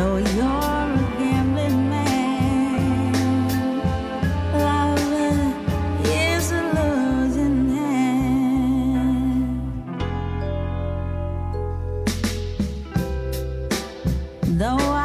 know you're a gambling man. Love is a losing hand. Though